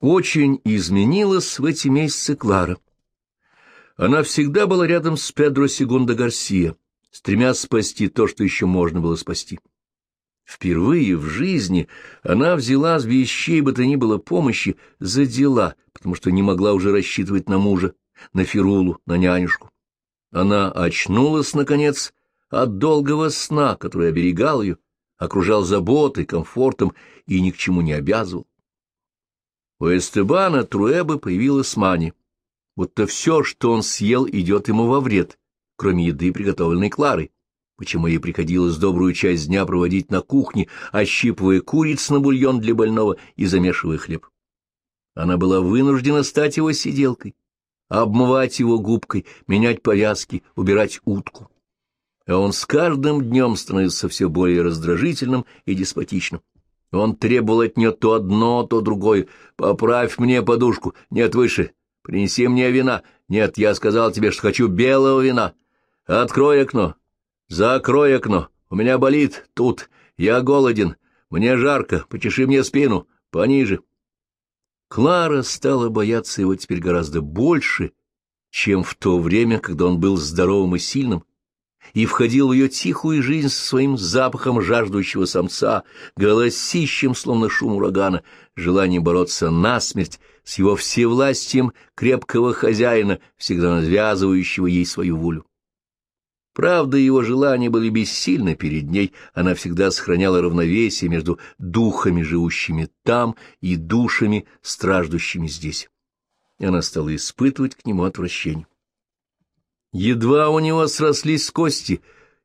Очень изменилась в эти месяцы Клара. Она всегда была рядом с Педро Сегундо Гарсия, стремясь спасти то, что еще можно было спасти. Впервые в жизни она взяла с вещей бы то ни было помощи за дела, потому что не могла уже рассчитывать на мужа, на Фирулу, на нянюшку. Она очнулась, наконец, от долгого сна, который оберегал ее, окружал заботой, комфортом и ни к чему не обязывал. У Эстебана Труэбы появилась мания, будто все, что он съел, идет ему во вред, кроме еды, приготовленной Кларой, почему ей приходилось добрую часть дня проводить на кухне, ощипывая куриц на бульон для больного и замешивая хлеб. Она была вынуждена стать его сиделкой, обмывать его губкой, менять повязки, убирать утку. А он с каждым днем становился все более раздражительным и деспотичным. Он требовал от нее то одно, то другое. «Поправь мне подушку. Нет, выше. Принеси мне вина. Нет, я сказал тебе, что хочу белого вина. Открой окно. Закрой окно. У меня болит тут. Я голоден. Мне жарко. Почеши мне спину. Пониже». Клара стала бояться его теперь гораздо больше, чем в то время, когда он был здоровым и сильным, и входил в ее тихую жизнь со своим запахом жаждущего самца, голосищем, словно шум урагана, желанием бороться насмерть с его всевластием крепкого хозяина, всегда навязывающего ей свою волю. Правда, его желания были бессильны перед ней, она всегда сохраняла равновесие между духами, живущими там, и душами, страждущими здесь. И она стала испытывать к нему отвращение. Едва у него срослись кости,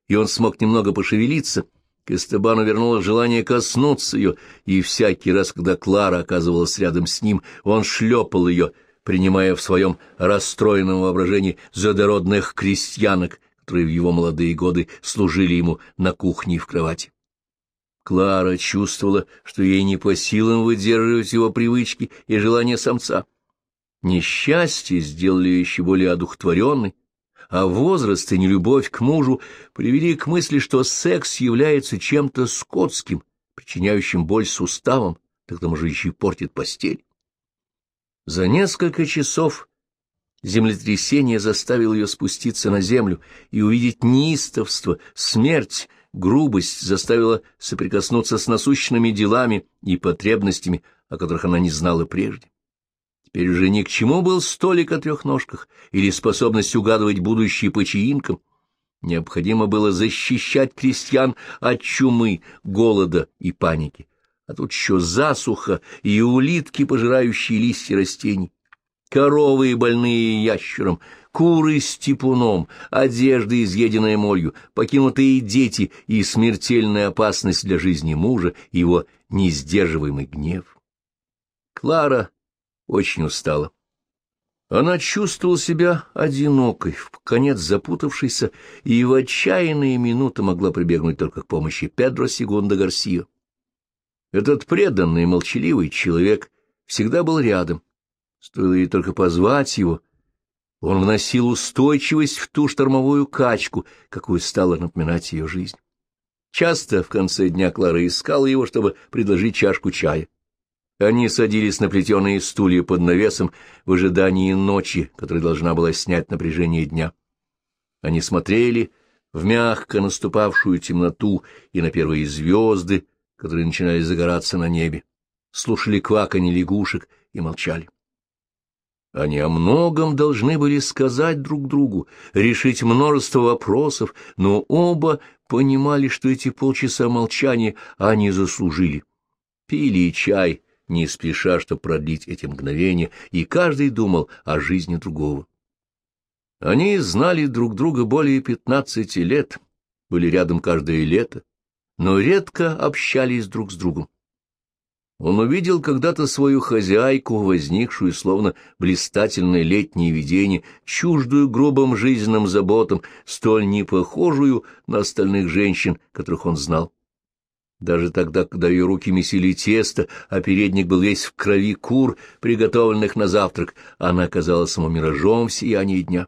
и он смог немного пошевелиться, к Эстебану вернуло желание коснуться ее, и всякий раз, когда Клара оказывалась рядом с ним, он шлепал ее, принимая в своем расстроенном воображении задородных крестьянок, которые в его молодые годы служили ему на кухне и в кровати. Клара чувствовала, что ей не по силам выдерживать его привычки и желания самца. Несчастье сделали ее еще более одухотворенной, а возраст и нелюбовь к мужу привели к мысли, что секс является чем-то скотским, причиняющим боль суставам, так к же еще и портит постель. За несколько часов землетрясение заставило ее спуститься на землю и увидеть неистовство, смерть, грубость заставила соприкоснуться с насущными делами и потребностями, о которых она не знала прежде. Теперь уже ни к чему был столик о трех ножках или способность угадывать будущее по чаинкам. Необходимо было защищать крестьян от чумы, голода и паники. А тут еще засуха и улитки, пожирающие листья растений, коровы больные ящером, куры с типуном, одежда, изъеденная молью, покинутые дети и смертельная опасность для жизни мужа его несдерживаемый гнев. Клара очень устала. Она чувствовала себя одинокой, в конец запутавшейся, и в отчаянные минуты могла прибегнуть только к помощи Педро Сегунда Гарсио. Этот преданный, молчаливый человек всегда был рядом. Стоило ей только позвать его. Он вносил устойчивость в ту штормовую качку, какую стала напоминать ее жизнь. Часто в конце дня Клара искала его, чтобы предложить чашку чая. Они садились на плетеные стулья под навесом в ожидании ночи, которая должна была снять напряжение дня. Они смотрели в мягко наступавшую темноту и на первые звезды, которые начинали загораться на небе, слушали кваканье лягушек и молчали. Они о многом должны были сказать друг другу, решить множество вопросов, но оба понимали, что эти полчаса молчания они заслужили. Пили чай, не спеша, чтобы продлить эти мгновения, и каждый думал о жизни другого. Они знали друг друга более пятнадцати лет, были рядом каждое лето, но редко общались друг с другом. Он увидел когда-то свою хозяйку, возникшую, словно блистательное летнее видение, чуждую грубым жизненным заботам, столь непохожую на остальных женщин, которых он знал. Даже тогда, когда ее руки месили тесто, а передник был весь в крови кур, приготовленных на завтрак, она казалась ему миражом в сиянии дня.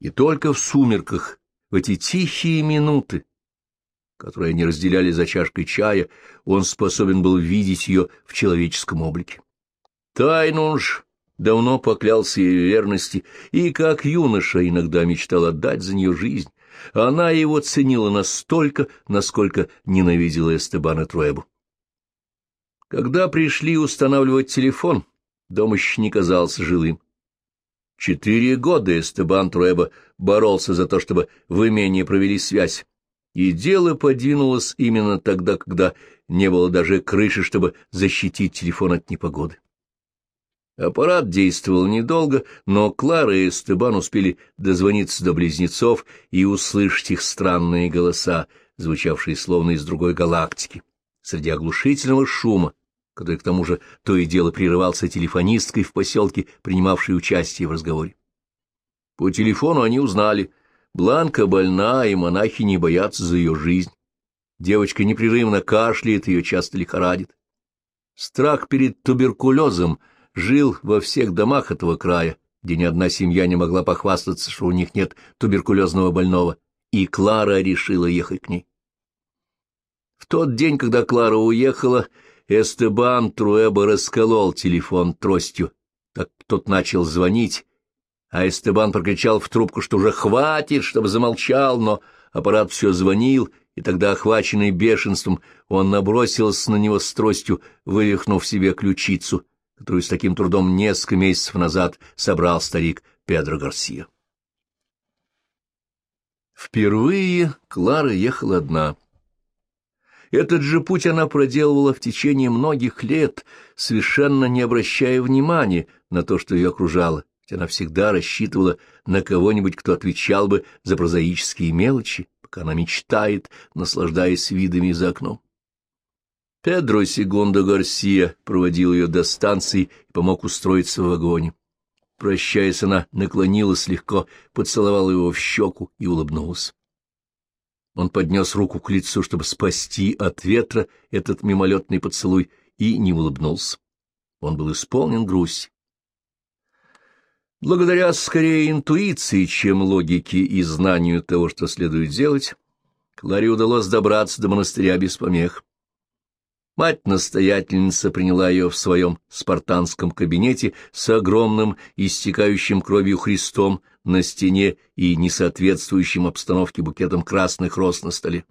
И только в сумерках, в эти тихие минуты, которые они разделяли за чашкой чая, он способен был видеть ее в человеческом облике. Тайну ж давно поклялся ей верности, и как юноша иногда мечтал отдать за нее жизнь. Она его ценила настолько, насколько ненавидела Эстебана Труэбу. Когда пришли устанавливать телефон, дом еще не казался жилым. Четыре года Эстебан Труэба боролся за то, чтобы в имении провели связь, и дело подвинулось именно тогда, когда не было даже крыши, чтобы защитить телефон от непогоды. Аппарат действовал недолго, но Клара и Эстебан успели дозвониться до близнецов и услышать их странные голоса, звучавшие словно из другой галактики, среди оглушительного шума, который к тому же то и дело прерывался телефонисткой в поселке, принимавшей участие в разговоре. По телефону они узнали, Бланка больна, и монахи не боятся за ее жизнь. Девочка непрерывно кашляет, ее часто лихорадит. Страх перед туберкулезом — жил во всех домах этого края, где ни одна семья не могла похвастаться, что у них нет туберкулезного больного, и Клара решила ехать к ней. В тот день, когда Клара уехала, Эстебан Труэба расколол телефон тростью, так тот начал звонить, а Эстебан прокричал в трубку, что уже хватит, чтобы замолчал, но аппарат все звонил, и тогда, охваченный бешенством, он набросился на него с тростью, вывихнув себе ключицу, которую с таким трудом несколько месяцев назад собрал старик Педро Гарсия. Впервые Клара ехала одна. Этот же путь она проделывала в течение многих лет, совершенно не обращая внимания на то, что ее окружало, ведь она всегда рассчитывала на кого-нибудь, кто отвечал бы за прозаические мелочи, пока она мечтает, наслаждаясь видами за окном. Педро Сегундо Гарсия проводил ее до станции и помог устроиться в вагоне. Прощаясь, она наклонилась легко, поцеловала его в щеку и улыбнулась. Он поднес руку к лицу, чтобы спасти от ветра этот мимолетный поцелуй, и не улыбнулся. Он был исполнен грусти. Благодаря скорее интуиции, чем логике и знанию того, что следует делать, Кларе удалось добраться до монастыря без помех. Мать-настоятельница приняла ее в своем спартанском кабинете с огромным истекающим кровью Христом на стене и несоответствующим обстановке букетом красных роз на столе.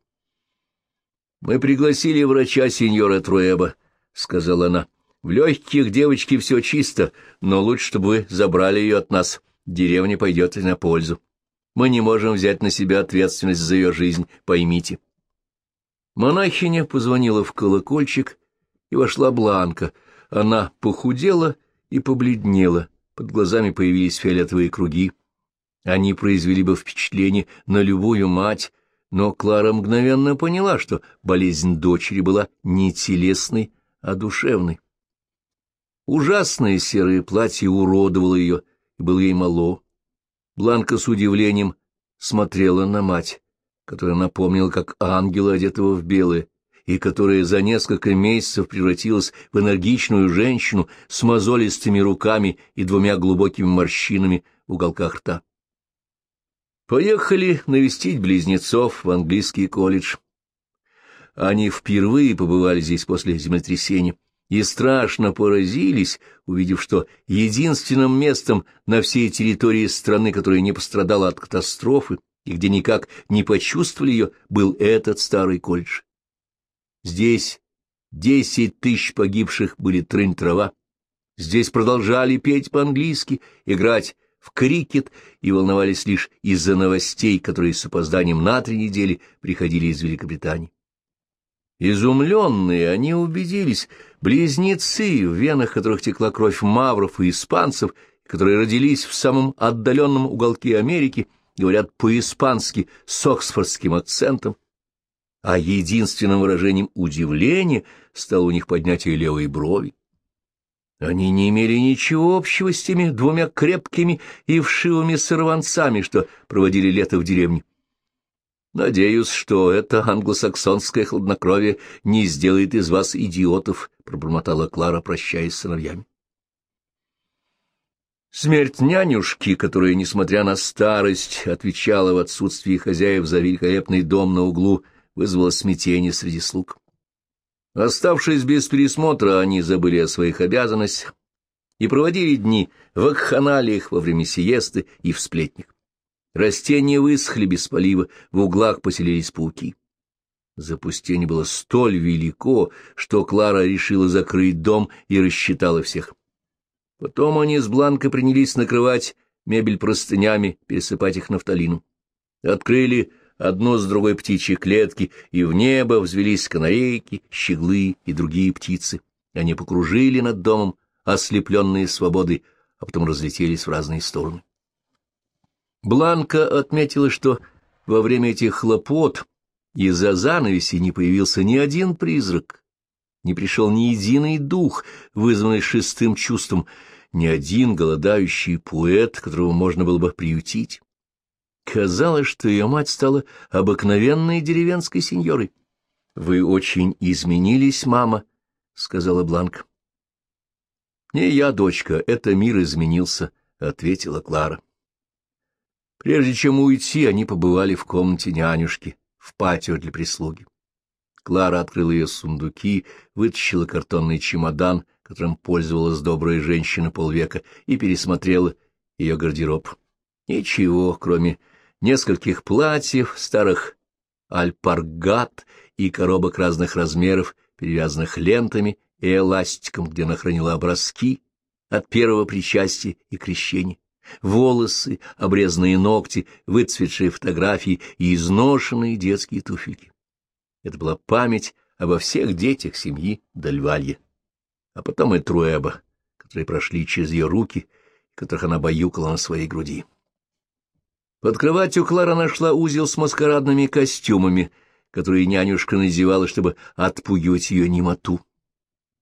«Мы пригласили врача сеньора Труэба», — сказала она. «В легких девочки все чисто, но лучше, чтобы вы забрали ее от нас. Деревня пойдет и на пользу. Мы не можем взять на себя ответственность за ее жизнь, поймите». Монахиня позвонила в колокольчик, и вошла Бланка. Она похудела и побледнела, под глазами появились фиолетовые круги. Они произвели бы впечатление на любую мать, но Клара мгновенно поняла, что болезнь дочери была не телесной, а душевной. Ужасное серое платье уродовало ее, и было ей мало. Бланка с удивлением смотрела на мать которая напомнила как ангела, одетого в белое, и которая за несколько месяцев превратилась в энергичную женщину с мозолистыми руками и двумя глубокими морщинами в уголках рта. Поехали навестить близнецов в английский колледж. Они впервые побывали здесь после землетрясения и страшно поразились, увидев, что единственным местом на всей территории страны, которая не пострадала от катастрофы, и где никак не почувствовали ее, был этот старый колледж. Здесь десять тысяч погибших были трынь-трава. Здесь продолжали петь по-английски, играть в крикет и волновались лишь из-за новостей, которые с опозданием на три недели приходили из Великобритании. Изумленные они убедились, близнецы, в венах которых текла кровь мавров и испанцев, которые родились в самом отдаленном уголке Америки, — говорят по-испански с оксфордским акцентом, а единственным выражением удивления стало у них поднятие левой брови. Они не имели ничего общего с теми двумя крепкими и вшивыми сорванцами, что проводили лето в деревне. «Надеюсь, что это англосаксонское хладнокровие не сделает из вас идиотов», — пробормотала Клара, прощаясь с сыновьями. Смерть нянюшки, которая, несмотря на старость, отвечала в отсутствии хозяев за великолепный дом на углу, вызвала смятение среди слуг. Оставшись без пересмотра, они забыли о своих обязанностях и проводили дни в акханалиях во время сиесты и в сплетнях. Растения высохли без полива, в углах поселились пауки. Запустение было столь велико, что Клара решила закрыть дом и рассчитала всех. Потом они с Бланко принялись накрывать мебель простынями, пересыпать их нафталину. Открыли одно с другой птичьи клетки, и в небо взвелись канарейки, щеглы и другие птицы. Они покружили над домом, ослепленные свободой, а потом разлетелись в разные стороны. Бланка отметила, что во время этих хлопот из-за занавеси не появился ни один призрак, не пришел ни единый дух, вызванный шестым чувством, ни один голодающий поэт, которого можно было бы приютить. Казалось, что ее мать стала обыкновенной деревенской сеньорой. — Вы очень изменились, мама, — сказала Бланка. — Не я, дочка, это мир изменился, — ответила Клара. Прежде чем уйти, они побывали в комнате нянюшки, в патио для прислуги. Клара открыла ее сундуки, вытащила картонный чемодан, которым пользовалась добрая женщина полвека, и пересмотрела ее гардероб. Ничего, кроме нескольких платьев, старых альпаргат и коробок разных размеров, перевязанных лентами и эластиком, где она хранила образки от первого причастия и крещения, волосы, обрезанные ногти, выцветшие фотографии и изношенные детские туфельки. Это была память обо всех детях семьи Дальвалья, а потом и Труэба, которые прошли через ее руки, которых она баюкала на своей груди. Под кроватью Клара нашла узел с маскарадными костюмами, которые нянюшка надевала, чтобы отпугивать ее немоту.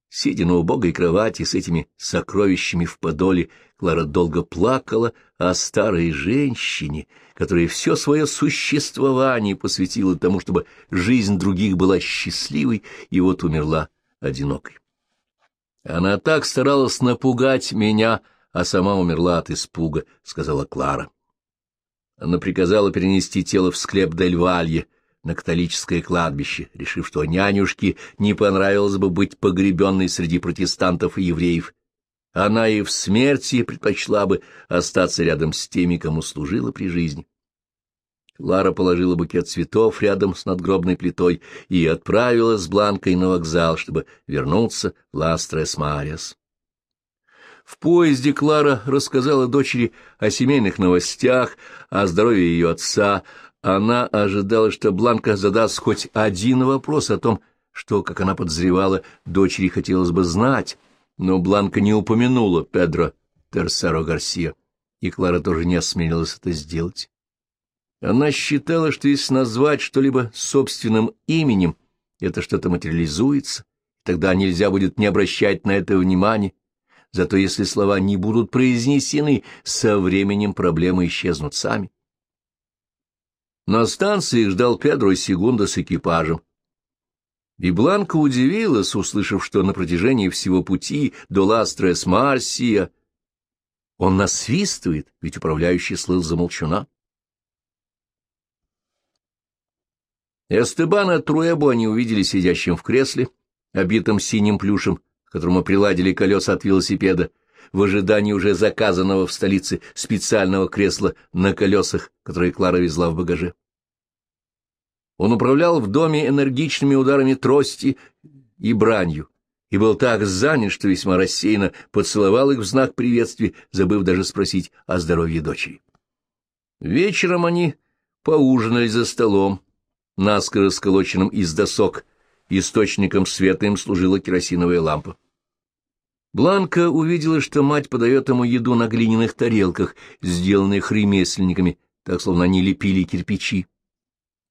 Сидя на убогой кровати с этими сокровищами в подоле, Клара долго плакала о старой женщине, которая все свое существование посвятила тому, чтобы жизнь других была счастливой, и вот умерла одинокой. Она так старалась напугать меня, а сама умерла от испуга, — сказала Клара. Она приказала перенести тело в склеп Дель Валье на католическое кладбище, решив, что нянюшке не понравилось бы быть погребенной среди протестантов и евреев. Она и в смерти предпочла бы остаться рядом с теми, кому служила при жизни. Лара положила букет цветов рядом с надгробной плитой и отправилась с Бланкой на вокзал, чтобы вернуться в Ластрес-Мариас. В поезде Клара рассказала дочери о семейных новостях, о здоровье ее отца. Она ожидала, что Бланка задаст хоть один вопрос о том, что, как она подозревала, дочери хотелось бы знать, но Бланка не упомянула Педро Терсеро Гарсия, и Клара тоже не осмелилась это сделать. Она считала, что если назвать что-либо собственным именем, это что-то материализуется, тогда нельзя будет не обращать на это внимания, Зато если слова не будут произнесены, со временем проблемы исчезнут сами. На станции ждал Педро Сегунда с экипажем. И Бланка удивилась, услышав, что на протяжении всего пути до Ластрес Марсия он насвистывает, ведь управляющий слыл за. Эстебана Труэбу они увидели сидящим в кресле, обитым синим плюшем, которому приладили колеса от велосипеда, в ожидании уже заказанного в столице специального кресла на колесах, которое Клара везла в багаже. Он управлял в доме энергичными ударами трости и бранью, и был так занят, что весьма рассеянно поцеловал их в знак приветствия, забыв даже спросить о здоровье дочери. Вечером они поужинали за столом, наскоро сколоченным из досок, Источником света им служила керосиновая лампа. Бланка увидела, что мать подает ему еду на глиняных тарелках, сделанных ремесленниками, так словно они лепили кирпичи.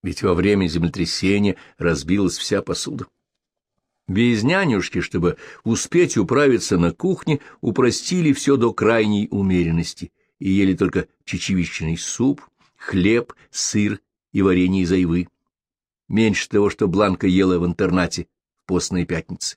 Ведь во время землетрясения разбилась вся посуда. Без нянюшки, чтобы успеть управиться на кухне, упростили все до крайней умеренности и ели только чечевичный суп, хлеб, сыр и варенье из айвы меньше того, что Бланка ела в интернате в постные пятницы.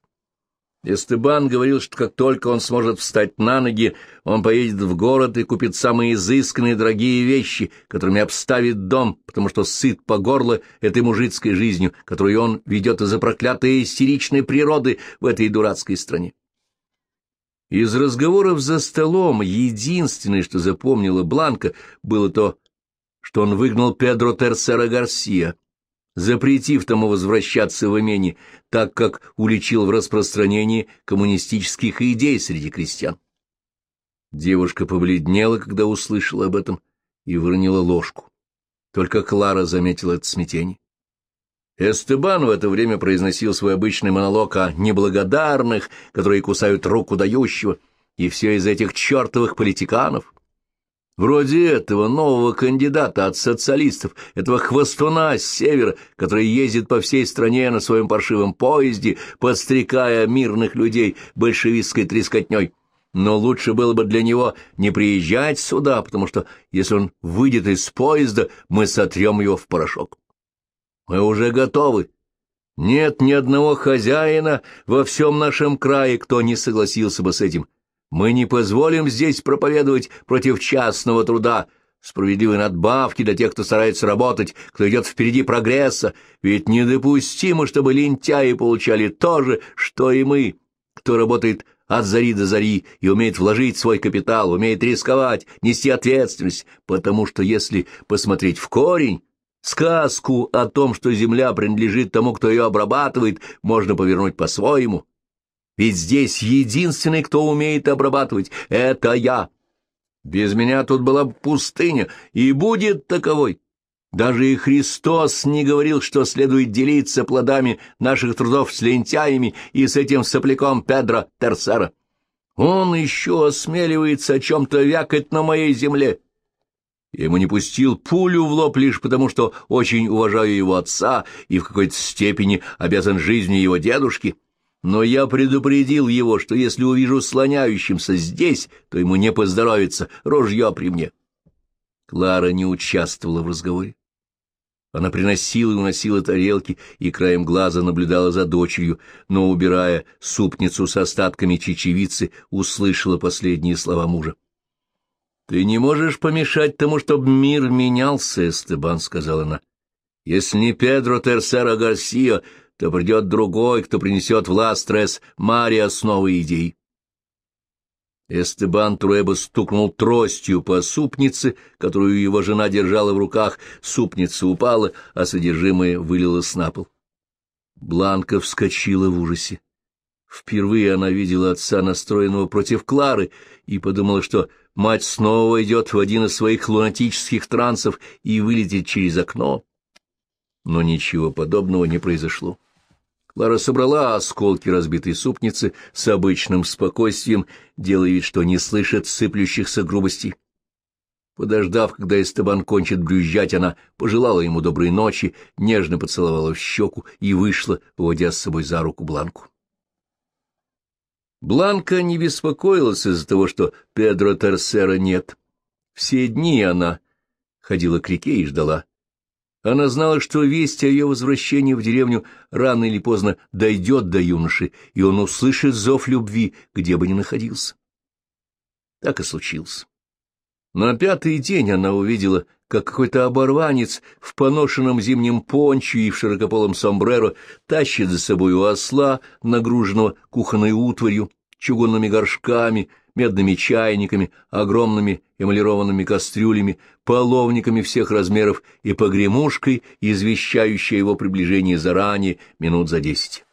Эстебан говорил, что как только он сможет встать на ноги, он поедет в город и купит самые изысканные дорогие вещи, которыми обставит дом, потому что сыт по горло этой мужицкой жизнью, которую он ведет из-за проклятой истеричной природы в этой дурацкой стране. Из разговоров за столом единственное, что запомнила Бланка, было то, что он выгнал Педро Терсера Гарсия, запретив тому возвращаться в имени, так как уличил в распространении коммунистических идей среди крестьян. Девушка побледнела, когда услышала об этом, и выронила ложку. Только Клара заметила это смятение. Эстебан в это время произносил свой обычный монолог о неблагодарных, которые кусают руку дающего, и все из этих чертовых политиканов. Вроде этого нового кандидата от социалистов, этого хвостуна с севера, который ездит по всей стране на своем паршивом поезде, подстрекая мирных людей большевистской трескотней. Но лучше было бы для него не приезжать сюда, потому что если он выйдет из поезда, мы сотрем его в порошок. Мы уже готовы. Нет ни одного хозяина во всем нашем крае, кто не согласился бы с этим. Мы не позволим здесь проповедовать против частного труда, справедливой надбавки для тех, кто старается работать, кто идет впереди прогресса, ведь недопустимо, чтобы лентяи получали то же, что и мы, кто работает от зари до зари и умеет вложить свой капитал, умеет рисковать, нести ответственность, потому что если посмотреть в корень, сказку о том, что земля принадлежит тому, кто ее обрабатывает, можно повернуть по-своему. Ведь здесь единственный, кто умеет обрабатывать, — это я. Без меня тут была пустыня, и будет таковой. Даже и Христос не говорил, что следует делиться плодами наших трудов с лентяями и с этим сопляком Педро Терсера. Он еще осмеливается о чем-то вякать на моей земле. Ему не пустил пулю в лоб лишь потому, что очень уважаю его отца и в какой-то степени обязан жизнью его дедушки. Но я предупредил его, что если увижу слоняющимся здесь, то ему не поздоровится, ружье при мне. Клара не участвовала в разговоре. Она приносила и уносила тарелки и краем глаза наблюдала за дочерью, но, убирая супницу с остатками чечевицы, услышала последние слова мужа. — Ты не можешь помешать тому, чтобы мир менялся, Эстебан, — сказала она. — Если не Педро Терсера Гарсио, то придет другой, кто принесет в Ластрес Мария основы идей. Эстебан Труэба стукнул тростью по супнице, которую его жена держала в руках. Супница упала, а содержимое вылилось на пол. Бланка вскочила в ужасе. Впервые она видела отца, настроенного против Клары, и подумала, что мать снова идет в один из своих лунатических трансов и вылетит через окно. Но ничего подобного не произошло. Клара собрала осколки разбитой супницы с обычным спокойствием, делая вид, что не слышит сыплющихся грубостей. Подождав, когда Эстебан кончит брюзжать, она пожелала ему доброй ночи, нежно поцеловала в щеку и вышла, уводя с собой за руку Бланку. Бланка не беспокоилась из-за того, что Педро Терсера нет. Все дни она ходила к реке и ждала. Она знала, что весть о ее возвращении в деревню рано или поздно дойдет до юноши, и он услышит зов любви, где бы ни находился. Так и случилось. На пятый день она увидела, как какой-то оборванец в поношенном зимнем понче и в широкополом сомбреро тащит за собой у осла, нагруженного кухонной утварью, чугунными горшками, медными чайниками, огромными эмалированными кастрюлями, половниками всех размеров и погремушкой, извещающей его приближение заранее, минут за десять.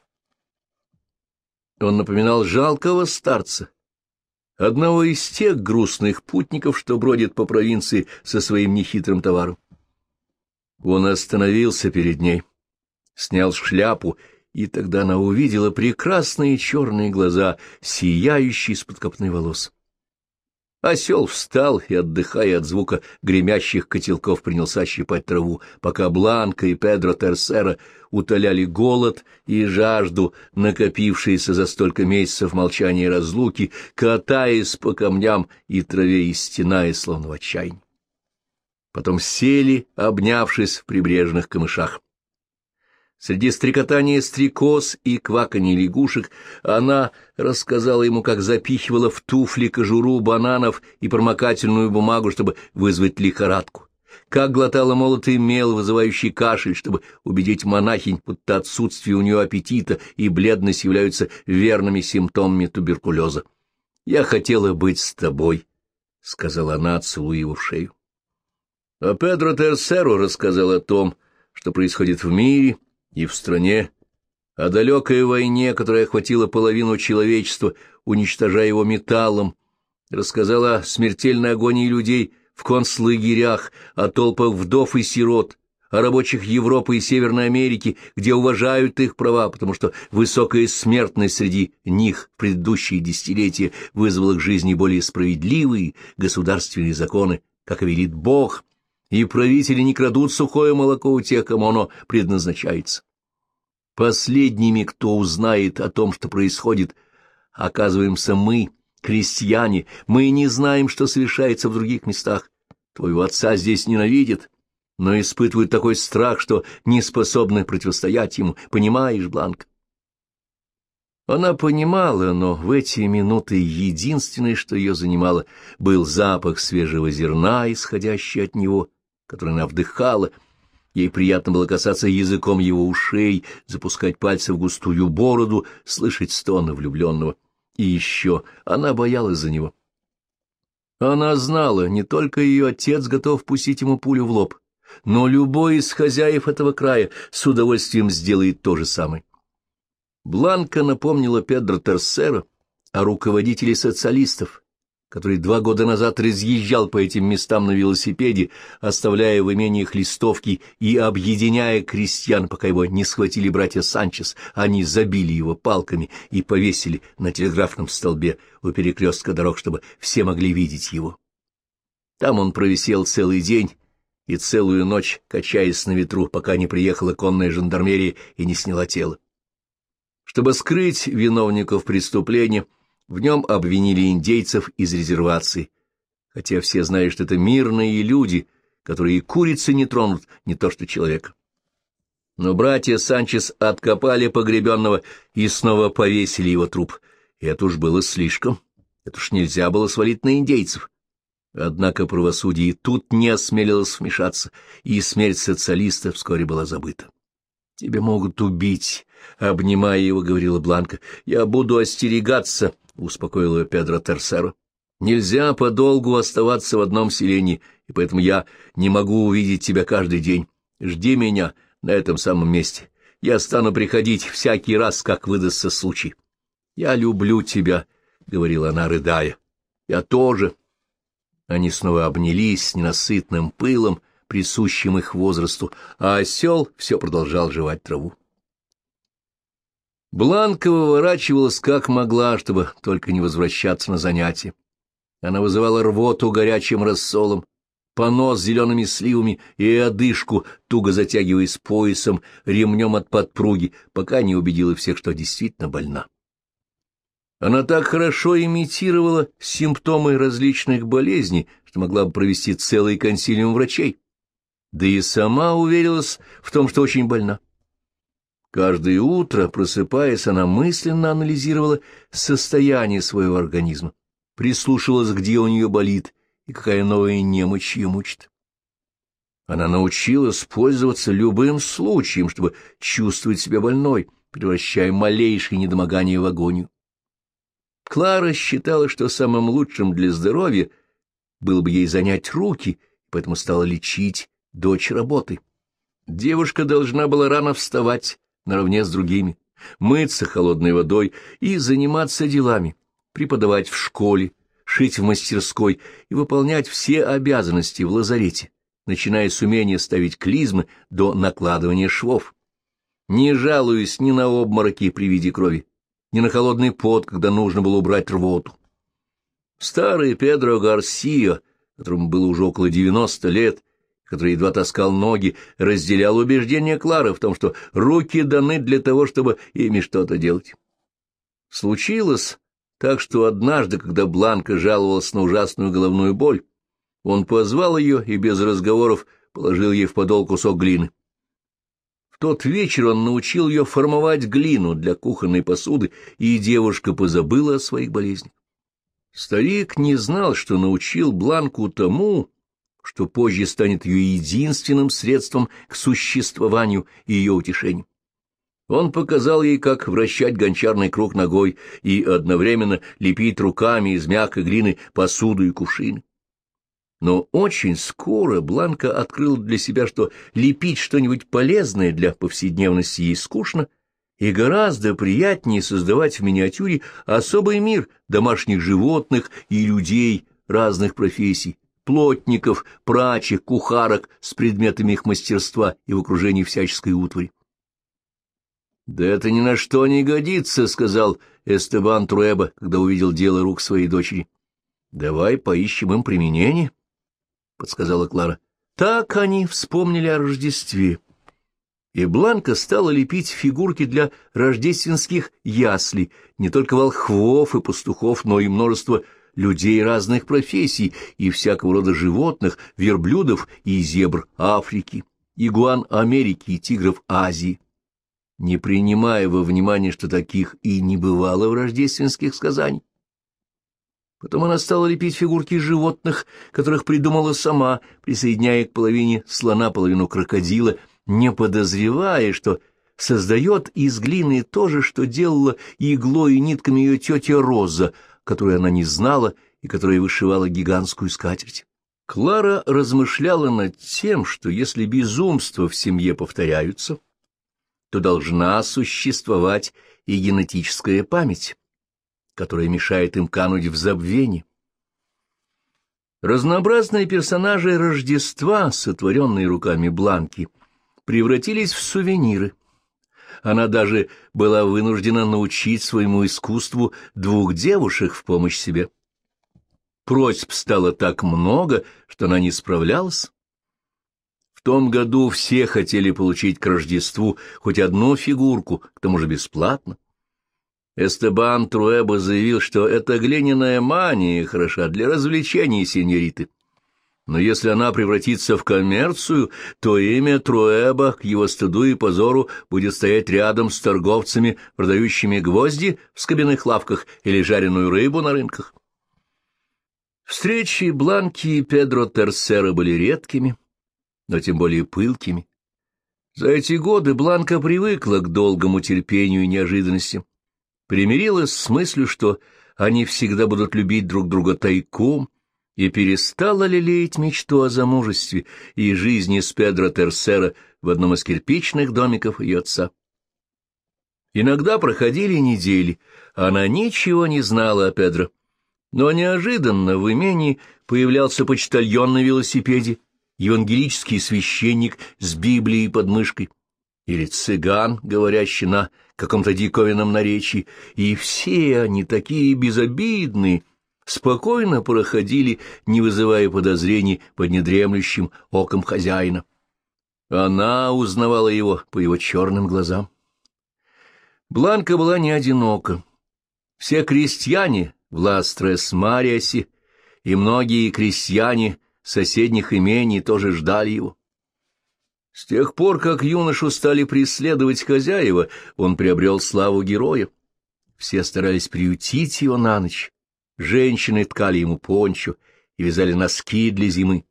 Он напоминал жалкого старца, одного из тех грустных путников, что бродит по провинции со своим нехитрым товаром. Он остановился перед ней, снял шляпу и тогда она увидела прекрасные черные глаза, сияющие из-под копны волос. Осел встал и, отдыхая от звука гремящих котелков, принялся щипать траву, пока Бланка и Педро Терсера утоляли голод и жажду, накопившиеся за столько месяцев молчания и разлуки, катаясь по камням и траве и стеная, словно в отчаянии. Потом сели, обнявшись в прибрежных камышах. Среди стрекотания стрекоз и кваканья лягушек она рассказала ему, как запихивала в туфли кожуру бананов и промокательную бумагу, чтобы вызвать лихорадку, как глотала молотый мел, вызывающий кашель, чтобы убедить монахинь, будто отсутствие у нее аппетита и бледность являются верными симптомами туберкулеза. Я хотела быть с тобой, — сказала она, целуя его в шею. А Педро Терсеро рассказал о том, что происходит в мире и в стране, о далекой войне, которая охватила половину человечества, уничтожая его металлом, рассказал о смертельной агонии людей в концлагерях, о толпах вдов и сирот, о рабочих Европы и Северной Америки, где уважают их права, потому что высокая смертность среди них в предыдущие десятилетия вызвала к жизни более справедливые государственные законы, как велит Бог, и правители не крадут сухое молоко у тех, кому оно предназначается. Последними, кто узнает о том, что происходит, оказываемся мы, крестьяне, мы не знаем, что совершается в других местах. Твоего отца здесь ненавидят, но испытывают такой страх, что не способны противостоять ему. Понимаешь, Бланк? Она понимала, но в эти минуты единственное, что ее занимало, был запах свежего зерна, исходящий от него, который она вдыхала. Ей приятно было касаться языком его ушей, запускать пальцы в густую бороду, слышать стоны влюбленного. И еще она боялась за него. Она знала, не только ее отец готов пустить ему пулю в лоб, но любой из хозяев этого края с удовольствием сделает то же самое. Бланка напомнила Педро Терсера о руководителе социалистов, который два года назад разъезжал по этим местам на велосипеде, оставляя в имениях листовки и объединяя крестьян, пока его не схватили братья Санчес, они забили его палками и повесили на телеграфном столбе у перекрестка дорог, чтобы все могли видеть его. Там он провисел целый день и целую ночь, качаясь на ветру, пока не приехала конная жандармерия и не сняла тело. Чтобы скрыть виновников преступления, в нем обвинили индейцев из резервации, хотя все знают, что это мирные люди, которые и курицы не тронут, не то что человека. Но братья Санчес откопали погребенного и снова повесили его труп. Это уж было слишком. Это уж нельзя было свалить на индейцев. Однако правосудие тут не осмелилось вмешаться, и смерть социалиста вскоре была забыта. «Тебя могут убить», — обнимая его, говорила Бланка. «Я буду остерегаться», успокоил ее Педро Терсеро. Нельзя подолгу оставаться в одном селении, и поэтому я не могу увидеть тебя каждый день. Жди меня на этом самом месте. Я стану приходить всякий раз, как выдастся случай. Я люблю тебя, — говорила она, рыдая. Я тоже. Они снова обнялись с ненасытным пылом, присущим их возрасту, а осел все продолжал жевать траву. Бланка выворачивалась как могла, чтобы только не возвращаться на занятия. Она вызывала рвоту горячим рассолом, понос зелеными сливами и одышку, туго затягиваясь поясом, ремнем от подпруги, пока не убедила всех, что действительно больна. Она так хорошо имитировала симптомы различных болезней, что могла бы провести целый консилиум врачей. Да и сама уверилась в том, что очень больна. Каждое утро, просыпаясь, она мысленно анализировала состояние своего организма, прислушивалась, где у нее болит и какая новая немочь ее мучит. Она научилась пользоваться любым случаем, чтобы чувствовать себя больной, превращая малейшее недомогание в агонию. Клара считала, что самым лучшим для здоровья было бы ей занять руки, поэтому стала лечить дочь работы. Девушка должна была рано вставать, наравне с другими, мыться холодной водой и заниматься делами, преподавать в школе, шить в мастерской и выполнять все обязанности в лазарете, начиная с умения ставить клизмы до накладывания швов. Не жалуясь ни на обмороки при виде крови, ни на холодный пот, когда нужно было убрать рвоту. Старый Педро Гарсио, которому было уже около девяносто лет, который едва таскал ноги, разделял убеждение Клары в том, что руки даны для того, чтобы ими что-то делать. Случилось так, что однажды, когда Бланка жаловалась на ужасную головную боль, он позвал ее и без разговоров положил ей в подол кусок глины. В тот вечер он научил ее формовать глину для кухонной посуды, и девушка позабыла о своих болезнях. Старик не знал, что научил Бланку тому, что позже станет ее единственным средством к существованию и ее утешению. Он показал ей, как вращать гончарный круг ногой и одновременно лепить руками из мягкой глины посуду и кувшины. Но очень скоро Бланка открыла для себя, что лепить что-нибудь полезное для повседневности ей скучно, и гораздо приятнее создавать в миниатюре особый мир домашних животных и людей разных профессий, плотников, прачих, кухарок с предметами их мастерства и в окружении всяческой утвари. «Да это ни на что не годится», — сказал Эстебан Труэба, когда увидел дело рук своей дочери. «Давай поищем им применение», — подсказала Клара. Так они вспомнили о Рождестве. И Бланка стала лепить фигурки для рождественских яслей, не только волхвов и пастухов, но и множество людей разных профессий и всякого рода животных, верблюдов и зебр Африки, игуан Америки и тигров Азии не принимая во внимание, что таких и не бывало в рождественских сказаниях. Потом она стала лепить фигурки животных, которых придумала сама, присоединяя к половине слона половину крокодила, не подозревая, что создает из глины то же, что делала иглой и нитками ее тетя Роза, которую она не знала и которая вышивала гигантскую скатерть. Клара размышляла над тем, что если безумства в семье повторяются, то должна существовать и генетическая память, которая мешает им кануть в забвение. Разнообразные персонажи Рождества, сотворенные руками Бланки, превратились в сувениры. Она даже была вынуждена научить своему искусству двух девушек в помощь себе. Просьб стало так много, что она не справлялась. В том году все хотели получить к Рождеству хоть одну фигурку, к тому же бесплатно. Эстебан Труэба заявил, что эта глиняная мания хороша для развлечений сеньориты. Но если она превратится в коммерцию, то имя Труэба к его стыду и позору будет стоять рядом с торговцами, продающими гвозди в скобяных лавках или жареную рыбу на рынках. Встречи Бланки и Педро Терсера были редкими, но тем более пылкими. За эти годы Бланка привыкла к долгому терпению и неожиданностям, примирилась с мыслью, что они всегда будут любить друг друга тайком, и перестала лелеять мечту о замужестве и жизни с Педро Терсера в одном из кирпичных домиков ее отца. Иногда проходили недели, она ничего не знала о Педро. Но неожиданно в имении появлялся почтальон на велосипеде, евангелический священник с Библией под мышкой, или цыган, говорящий на каком-то диковинном наречии, и все они такие безобидные, спокойно проходили, не вызывая подозрений под недремлющим оком хозяина. Она узнавала его по его черным глазам. Бланка была не одинока. Все крестьяне в Ластрес-Мариасе и многие крестьяне соседних имений тоже ждали его. С тех пор, как юношу стали преследовать хозяева, он приобрел славу героя. Все старались приютить его на ночь. Женщины ткали ему пончо и вязали носки для зимы.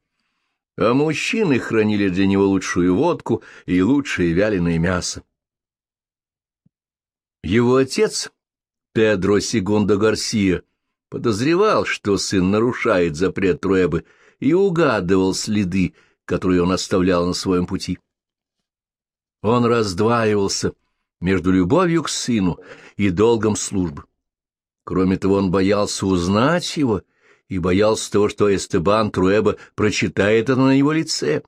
А мужчины хранили для него лучшую водку и лучшее вяленое мясо. Его отец, Педро Сегундо Гарсия, подозревал, что сын нарушает запрет Труэбы и угадывал следы, которые он оставлял на своем пути. Он раздваивался между любовью к сыну и долгом службы. Кроме того, он боялся узнать его и боялся того, что Эстебан Труэба прочитает это на его лице,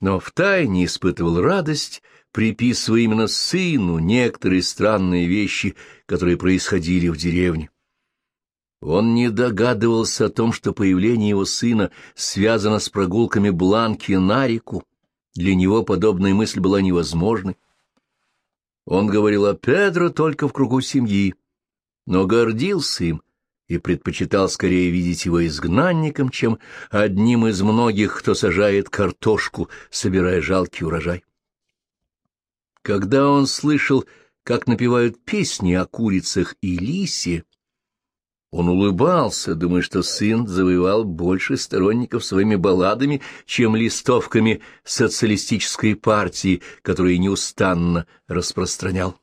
но втайне испытывал радость, приписывая именно сыну некоторые странные вещи, которые происходили в деревне. Он не догадывался о том, что появление его сына связано с прогулками Бланки на реку. Для него подобная мысль была невозможной. Он говорил о Педро только в кругу семьи, но гордился им и предпочитал скорее видеть его изгнанником, чем одним из многих, кто сажает картошку, собирая жалкий урожай. Когда он слышал, как напевают песни о курицах и лисе, он улыбался, думая, что сын завоевал больше сторонников своими балладами, чем листовками социалистической партии, которые неустанно распространял.